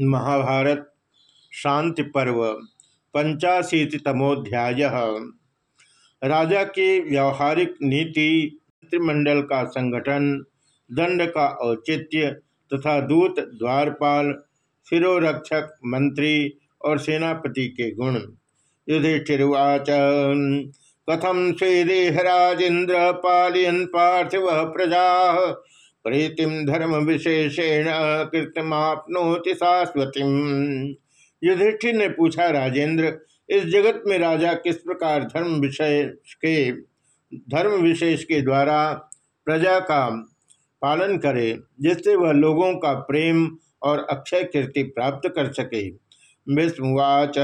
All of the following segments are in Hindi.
महाभारत, शांति पर्व पंचाशीतमोध्याय राजा की व्यवहारिक नीति, मंत्रिमंडल का संगठन, दंड का औचित्य तथा दूत, द्वारपाल, शिरोरक्षक मंत्री और सेनापति के गुण। युधिष्ठिर्वाच कथम श्रीदेहराजेन्द्र पालयन पार्थिव प्रजा? प्रीतिम धर्म विशेषेण कृतमापनोति शाश्वती। युधिष्ठिर ने पूछा, राजेंद्र, इस जगत में राजा किस प्रकार धर्म विषय के, धर्म विशेष के द्वारा प्रजा का पालन करे, जिससे वह लोगों का प्रेम और अक्षय कीर्ति प्राप्त कर सके? विस्मुवाच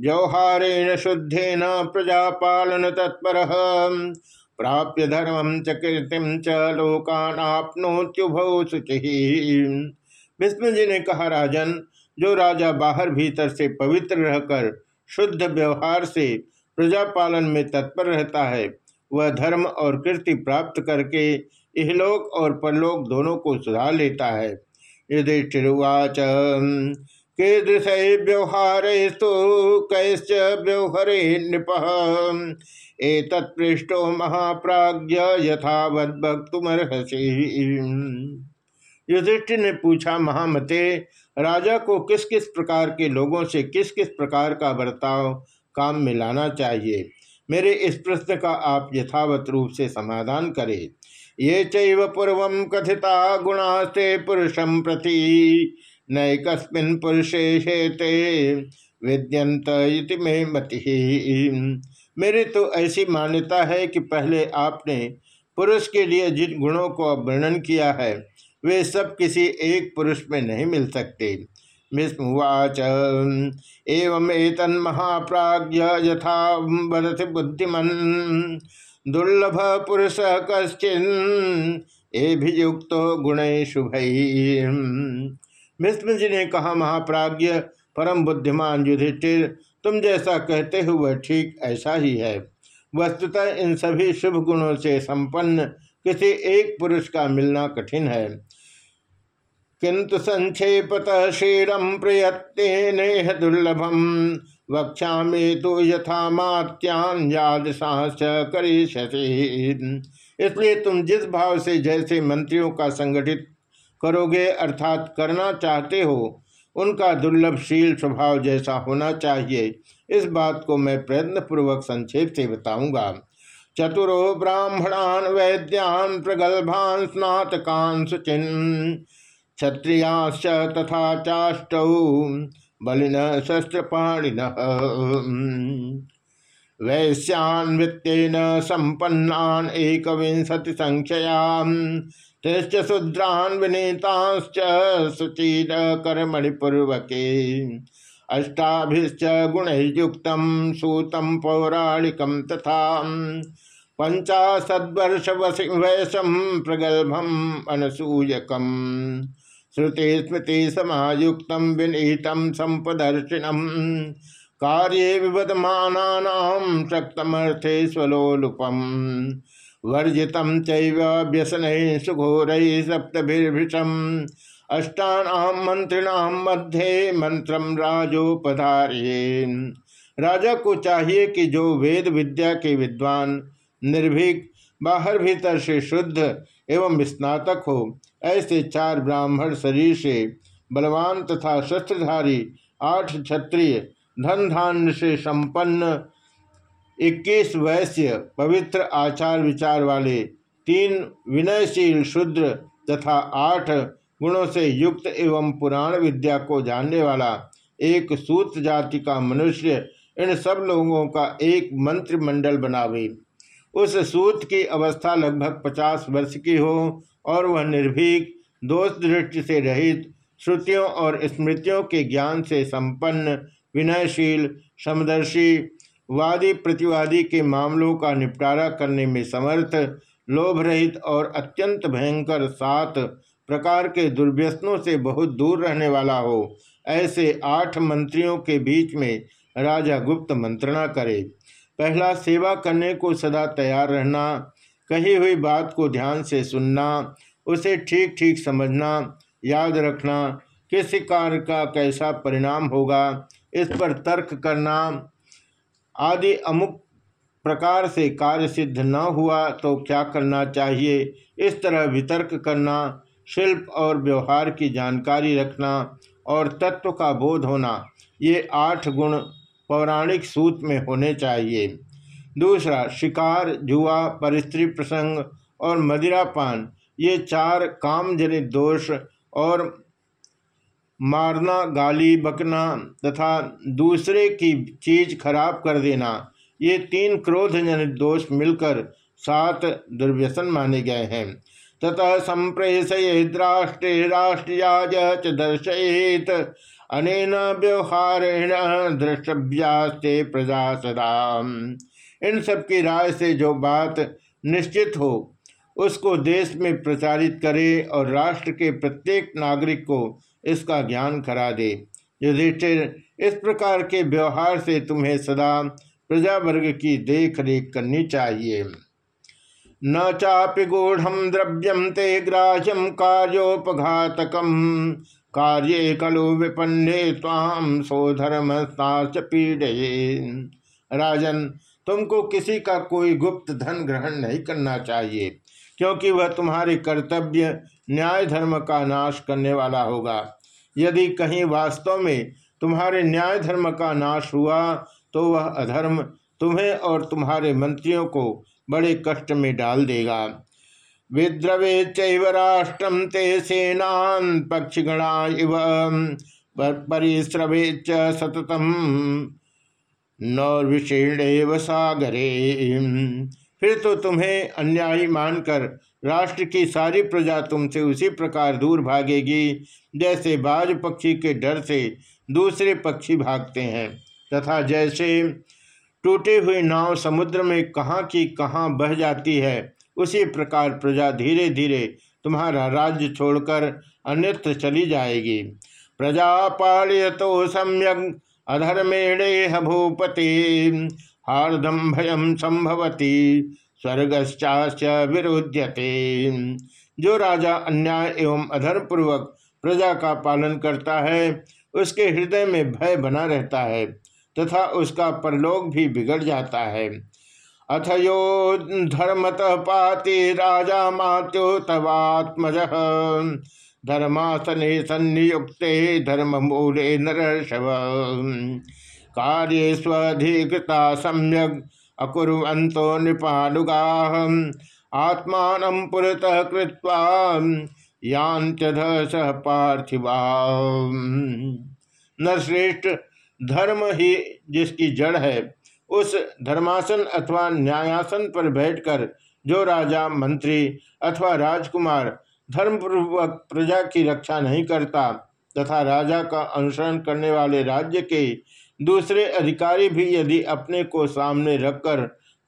व्यवहारेण शुद्धेन प्रजा पालन तत्पर। प्राप्य धर्म च कीर्तिम च लोकानापनोत्युभ शुचि। विष्णु जी ने कहा, राजन, जो राजा बाहर भीतर से पवित्र रहकर, शुद्ध व्यवहार से प्रजा पालन में तत्पर रहता है, वह धर्म और कीर्ति प्राप्त करके इहलोक और परलोक दोनों को सुधार लेता है। युधिष्ठिर्वाच कीदृश व्यवहार तो कैश्च व्यवहारे नृप ए तत्पृष्टो महाप्राज्य यथावत भक्तुमर्हसी युधिष्ठिर ने पूछा, महामते, राजा को किस किस प्रकार के लोगों से किस किस प्रकार का बर्ताव काम में लाना चाहिए? मेरे इस प्रश्न का आप यथावत रूप से समाधान करें। ये चैव पूर्व कथिता गुणास्ते पुरुषम प्रति नैकस्मिन पुरुषे हेते विद्यंत इति में मति। मेरी तो ऐसी मान्यता है कि पहले आपने पुरुष के लिए जिन गुणों को वर्णन किया है, वे सब किसी एक पुरुष में नहीं मिल सकते। विस्मुवाच एवं महाप्राज्य यथा बुद्धिमन, दुर्लभ पुरुष कश्चिन, एभियुक्त गुण शुभ। विष्णु जी ने कहा महाप्राज्य परम बुद्धिमान युधिष्ठिर, तुम जैसा कहते हो, वह ठीक ऐसा ही है। वस्तुतः इन सभी शुभ गुणों से संपन्न किसी एक पुरुष का मिलना कठिन है। किंतु संक्षेपत क्षीरम प्रयत्न दुर्लभम वक्षा में तो यथा मात्यान इसलिए तुम जिस भाव से जैसे मंत्रियों का संगठित करोगे अर्थात करना चाहते हो, उनका दुर्लभशील स्वभाव जैसा होना चाहिए। इस बात को मैं प्रयत्न पूर्वक संक्षेप से बताऊँगा। चतुरो ब्राह्मणान वैद्यान प्रगल्भान स्नातकान सुचिन क्षत्रियाश्च तथा चाष्ट बलिन शस्त्रपाणिन। वैश्यान वित्तेन संपन्नान एक विंशति संख्यायाम तिश्च शूद्रान विनीताश्च सुचीर कर्मणि पूर्वके अष्टाभिश्च गुणयुक्त सूतम पौराणिकम तथा पंचाशद्वर्ष वयसम प्रगल्भम अनसूयकम। श्रुति स्मृति समायुक्त विनीतम संपदर्शिनम कार्ये विवदमानानाम शक्तमर्थे स्वलोलुपम वर्जित चयसन सुघोर सप्तभिर्भृशम अष्टानाम मंत्रिणाम मध्य मंत्रम राजोपधारे राजा को चाहिए कि जो वेद विद्या के विद्वान, निर्भीक, बाहर भीतर से शुद्ध एवं स्नातक हो, ऐसे चार ब्राह्मण शरीर से बलवान तथा शस्त्रधारी आठ क्षत्रिय धन धान्य से संपन्न इक्कीस वैश्य पवित्र आचार विचार वाले, तीन विनयशील शुद्र तथा आठ गुणों से युक्त एवं पुराण विद्या को जानने वाला एक सूत जाति का मनुष्य इन सब लोगों का एक मंत्रिमंडल बनावे। उस सूत की अवस्था लगभग पचास वर्ष की हो और वह निर्भीक, दोष दृष्टि से रहित, श्रुतियों और स्मृतियों के ज्ञान से संपन्न विनयशील, समदर्शी, वादी प्रतिवादी के मामलों का निपटारा करने में समर्थ लोभ रहित और अत्यंत भयंकर सात प्रकार के दुर्व्यसनों से बहुत दूर रहने वाला हो, ऐसे आठ मंत्रियों के बीच में राजा गुप्त मंत्रणा करे। पहला, सेवा करने को सदा तैयार रहना, कही हुई बात को ध्यान से सुनना, उसे ठीक ठीक समझना, याद रखना, किसी कार्य का कैसा परिणाम होगा इस पर तर्क करना आदि अमुक प्रकार से कार्य सिद्ध न हुआ तो क्या करना चाहिए? इस तरह वितर्क करना, शिल्प और व्यवहार की जानकारी रखना और तत्व का बोध होना, ये आठ गुण पौराणिक सूत में होने चाहिए। दूसरा, शिकार, जुआ, परिस्त्री प्रसंग और मदिरापान, ये चार कामजनित दोष और मारना, गाली, बकना तथा दूसरे की चीज़ खराब कर देना, ये तीन क्रोध जनित दोष मिलकर सात दुर्व्यसन माने गए हैं। ततः संप्रेषयेद राष्ट्रे राष्ट्रियाज च दर्शयेत, अनेन व्यवहारेण प्रजा सदा। इन सब की राय से जो बात निश्चित हो, उसको देश में प्रचारित करे और राष्ट्र के प्रत्येक नागरिक को इसका ज्ञान करा दे। युधिष्ठिर, इस प्रकार के व्यवहार से तुम्हें सदा प्रजा वर्ग की देख रेख करनी चाहिए। न चापि गूढ़ द्रव्यम ते ग्राह्यम कार्योपघातक। कार्य कलु विपन्ने ताम सोधर्म पीड़े राजन, तुमको किसी का कोई गुप्त धन ग्रहण नहीं करना चाहिए, क्योंकि वह तुम्हारे कर्तव्य न्याय धर्म का नाश करने वाला होगा। यदि कहीं वास्तव में तुम्हारे न्याय धर्म का नाश हुआ तो वह अधर्म तुम्हें और तुम्हारे मंत्रियों को बड़े कष्ट में डाल देगा। विद्रवे चैव ते सेनान पक्षगणा इव। परिश्रवे च सततम। नौर्विषीण सागरे। फिर तो तुम्हें अन्यायी मानकर राष्ट्र की सारी प्रजा तुमसे उसी प्रकार दूर भागेगी। जैसे बाज पक्षी के डर से दूसरे पक्षी भागते हैं, तथा जैसे टूटे हुए नाव समुद्र में कहाँ की कहाँ बह जाती है, उसी प्रकार प्रजा धीरे धीरे तुम्हारा राज्य छोड़कर अन्यत्र चली जाएगी। प्रजा पालय तो सम्यक अधर्मेणे भूपति हार्दम भयम संभवती। स्वर्गश्चाश्च विरोध्यते। जो राजा अन्याय एवं अधर्म पूर्वक प्रजा का पालन करता है, उसके हृदय में भय बना रहता है, तथा उसका परलोक भी बिगड़ जाता है। अथ यो धर्मत पाति राजा मात्यो तवात्मज धर्मासने सन्नियुक्ते धर्म मूले नरषव कार्य स्वधिकृता सम्यक अकुर्वंतो नृपानुगा आत्मान पुरतः कृत्वा सह पार्थिवा न श्रेष्ठ धर्म ही जिसकी जड़ है, उस धर्मासन अथवा न्यायासन पर बैठकर जो राजा, मंत्री अथवा राजकुमार धर्मपूर्वक प्रजा की रक्षा नहीं करता तथा राजा का अनुसरण करने वाले राज्य के दूसरे अधिकारी भी यदि अपने को सामने रखकर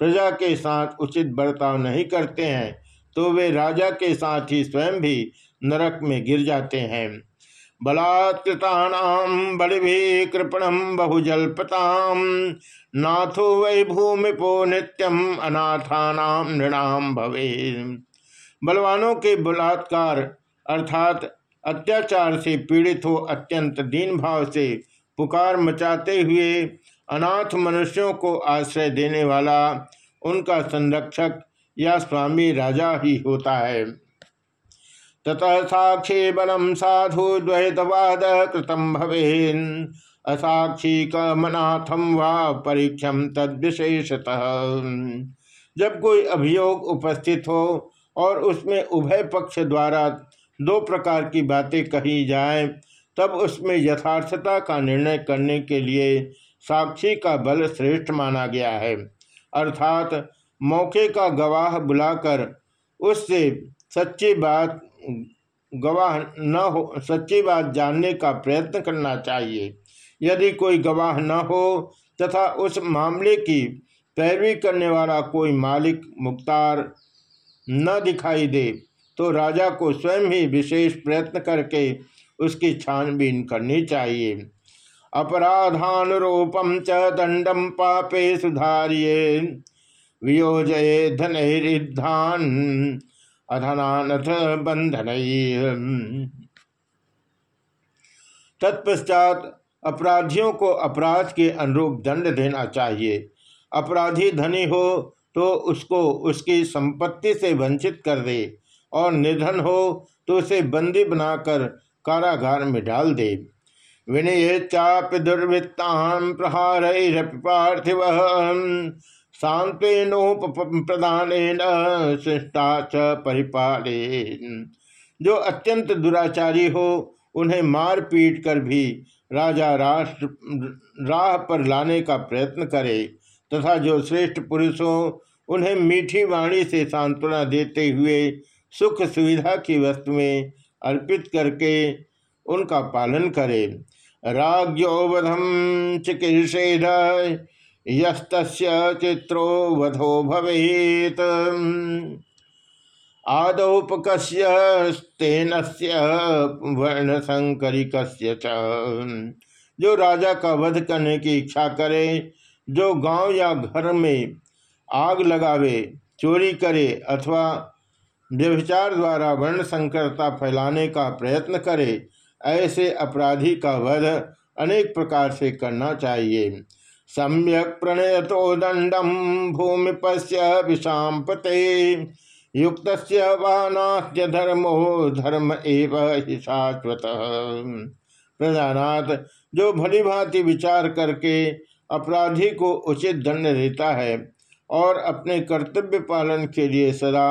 प्रजा के साथ उचित बर्ताव नहीं करते हैं तो वे राजा के साथ ही स्वयं भी नरक में गिर जाते हैं। बलात्कृतानाम बलि कृपणम बहुजल्पताम नाथो वै भूमिपो नित्यम अनाथानाम नृणाम भवे बलवानों के बलात्कार अर्थात अत्याचार से पीड़ित हो अत्यंत दीन भाव से पुकार मचाते हुए अनाथ मनुष्यों को आश्रय देने वाला उनका संरक्षक या स्वामी राजा ही होता है। ततः साक्षी बलम साधु द्वैतवाद कृतम भवेन। असाक्षी कमनाथम व परीक्षम तद विशेषतः। जब कोई अभियोग उपस्थित हो और उसमें उभय पक्ष द्वारा दो प्रकार की बातें कही जाए तब उसमें यथार्थता का निर्णय करने के लिए साक्षी का बल श्रेष्ठ माना गया है। अर्थात मौके का गवाह बुलाकर उससे सच्ची बात, गवाह न हो, सच्ची बात जानने का प्रयत्न करना चाहिए। यदि कोई गवाह न हो तथा उस मामले की पैरवी करने वाला कोई मालिक मुख्तार न दिखाई दे तो राजा को स्वयं ही विशेष प्रयत्न करके उसकी छानबीन करनी चाहिए। अपराधानुरूपम च दंडम पापे सुधारिये। वियोजये धनैरिद्धान अधनानथ बंधन तत्पश्चात अपराधियों को अपराध के अनुरूप दंड देना चाहिए। अपराधी धनी हो तो उसको उसकी संपत्ति से वंचित कर दे और निधन हो तो उसे बंदी बनाकर कारागार में डाल दे। विनय चाप दुर्वृत्तान प्रहार पार्थिव। प्रदान शिष्टा च परिपाले जो अत्यंत दुराचारी हो, उन्हें मार पीट कर भी राजा राष्ट्र, राह पर लाने का प्रयत्न करे, तथा जो श्रेष्ठ पुरुष हो, उन्हें मीठी वाणी से सांत्वना देते हुए सुख सुविधा की वस्तुएँ अर्पित करके उनका पालन करे। राज्योवधम चिकीर्षेद यस्त चित्रो वधो भवेत। आदौपकस्यन वर्ण संकरिक जो राजा का वध करने की इच्छा करे, जो गाँव या घर में आग लगावे, चोरी करे अथवा व्यभिचार द्वारा वर्ण संकरता फैलाने का प्रयत्न करे, ऐसे अपराधी का वध अनेक प्रकार से करना चाहिए। सम्यक प्रणय तो दंडम भूमि पश्य युक्त धर्मो धर्म एवं शाश्वत। प्रधानाथ जो भली भांति विचार करके अपराधी को उचित दंड देता है और अपने कर्तव्य पालन के लिए सदा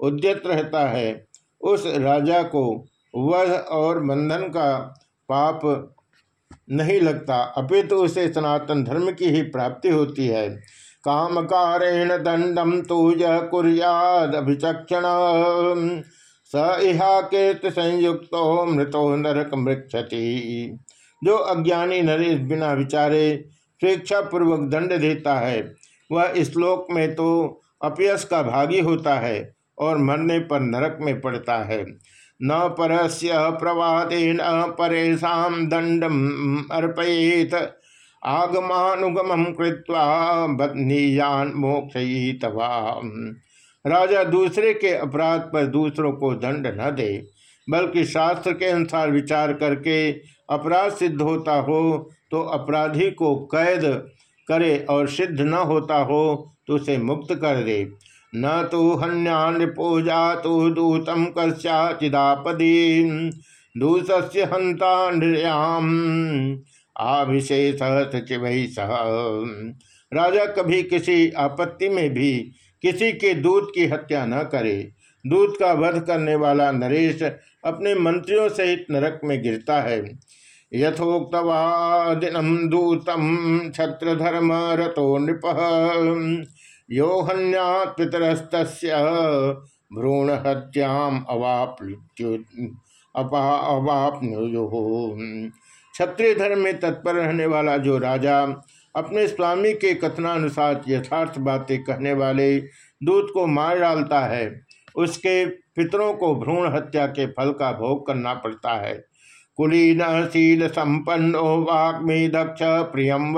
उद्यत रहता है। उस राजा को वध और बंधन का पाप नहीं लगता। अपितु तो उसे सनातन धर्म की ही प्राप्ति होती है। काम कारेण दंडम तुज अभिचक्षण। स इहा कीर्त संयुक्त मृतो नरक मृक्षति जो अज्ञानी नरेश बिना विचारे स्वेच्छा पूर्वक दंड देता है, वह श्लोक में तो अपयस का भागी होता है। और मरने पर नरक में पड़ता है। न परस्य प्रवादेन परेशा दंडम अर्पयेत। आगमानुगम कृत्वा बदनीयान राजा दूसरे के अपराध पर दूसरों को दंड न दे, बल्कि शास्त्र के अनुसार विचार करके अपराध सिद्ध होता हो तो अपराधी को कैद करे और सिद्ध न होता हो तो उसे मुक्त कर दे। न तो हन्या पूजा तो दूतम कस्याचिदापदी। दूसस्य हंता नृयाम आभिशेष सह। राजा कभी किसी आपत्ति में भी किसी के दूत की हत्या न करे। दूत का वध करने वाला नरेश अपने मंत्रियों सहित नरक में गिरता है। यथोक्तवादिनम दूतम छत्र धर्म रतो नृप। यो हन्यापितरस्त भ्रूण हत्याम अवाप्नुयो क्षत्रिय धर्म में तत्पर रहने वाला जो राजा अपने स्वामी के कथनानुसार यथार्थ बातें कहने वाले दूत को मार डालता है, उसके पितरों को भ्रूण हत्या के फल का भोग करना पड़ता है। कुलीन, शील, संपन्नो, वाग्मी, दक्ष प्रियम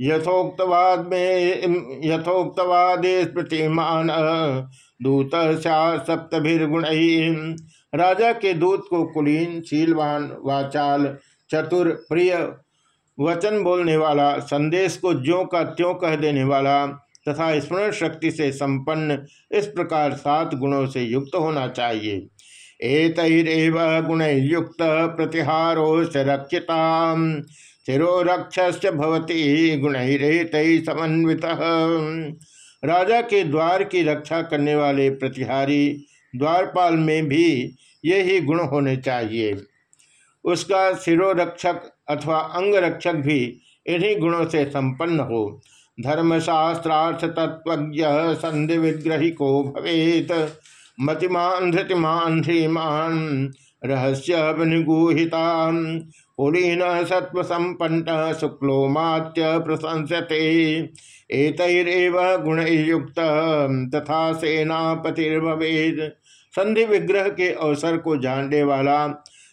यथोक्तवाद में यथोक्तवादे स्मृतिमान दूत सप्तभिर्गुण राजा के दूत को कुलीन, शीलवान, वाचाल, चतुर, प्रिय, वचन बोलने वाला, संदेश को ज्यो का त्यों कह देने वाला, तथा स्मरण शक्ति से संपन्न, इस प्रकार सात गुणों से युक्त होना चाहिए। एतरव गुण युक्त प्रतिहारो से रक्षिता शिरोरक्षस्य गुणहित समन्वित। राजा के द्वार की रक्षा करने वाले प्रतिहारी द्वारपाल में भी यही गुण होने चाहिए। उसका शिरोरक्षक अथवा अंग रक्षक भी इन्हीं गुणों से संपन्न हो। धर्मशास्त्रार्थ तत्व संधि विग्रही को भवेत। मतिमान धृतिमान श्रीमान रहस्य निगूहिता पुरीन सत्व संपन्न शुक्लोमात्य प्रशंसते एतरव गुण युक्त तथा सेनापतिर्भवेद। संधि विग्रह के अवसर को जानने वाला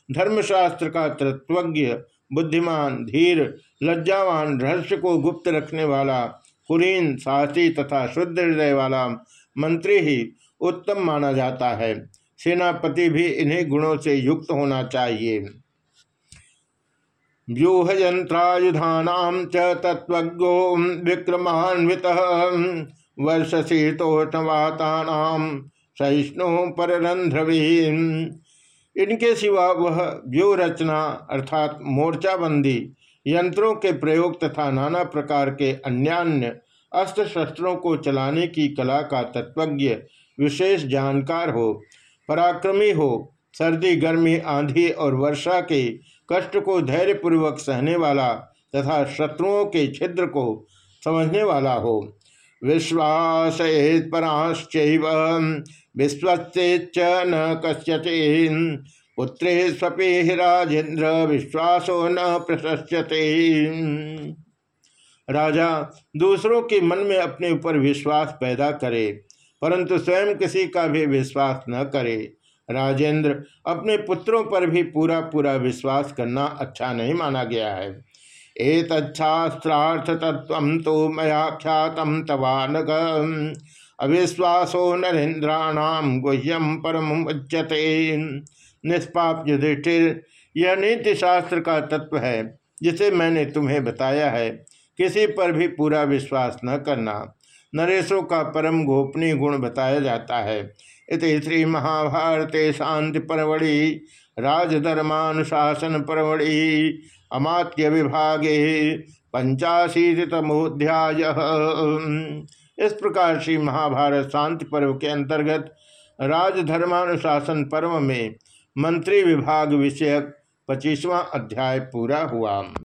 धर्मशास्त्र का तत्वज्ञ, बुद्धिमान, धीर, लज्जावान, रहस्य को गुप्त रखने वाला, कुलीन, साहसी तथा शुद्ध हृदय वाला मंत्री ही उत्तम माना जाता है। सेनापति भी इन्हीं गुणों से युक्त होना चाहिए। व्यूह यंत्रायुधानाम च तत्वज्ञो विक्रमान्वित वर्षशीतोष्णवातानाम सहिष्णु पररंध्रवी इनके सिवा वह व्यूह रचना अर्थात मोर्चाबंदी, यंत्रों के प्रयोग तथा नाना प्रकार के अन्यान्य अस्त्र शस्त्रों को चलाने की कला का तत्वज्ञ विशेष जानकार हो। पराक्रमी हो। सर्दी, गर्मी, आंधी और वर्षा के कष्ट को धैर्यपूर्वक सहने वाला तथा शत्रुओं के छिद्र को समझने वाला हो। विश्वास विश्वचेच न कस्यचिन। पुत्रे स्वपे राजेंद्र विश्वासो न प्रशस्यते। राजा, दूसरों के मन में अपने ऊपर विश्वास पैदा करे। परंतु स्वयं किसी का भी विश्वास न करे। राजेंद्र अपने पुत्रों पर भी पूरा पूरा विश्वास करना अच्छा नहीं माना गया है। एतच्छास्त्रार्थ तत्व तो मया ख्यात तवानग। अविश्वासो नरेन्द्राणाम गुह्यम परम उच्यते। निष्पाप युधिष्ठिर, यह नीति शास्त्र का तत्व है, जिसे मैंने तुम्हें बताया है। किसी पर भी पूरा विश्वास न करना। नरेशों का परम गोपनीय गुण बताया जाता है। इत श्री महाभारते शांति परवड़ी, राजधर्मानुशासन परवड़ी, अमात्य विभागे पंचाशीतमोध्याय इस प्रकार श्री महाभारत शांति पर्व के अंतर्गत राजधर्मानुशासन पर्व में मंत्री विभाग विषयक पच्चीसवां अध्याय पूरा हुआ।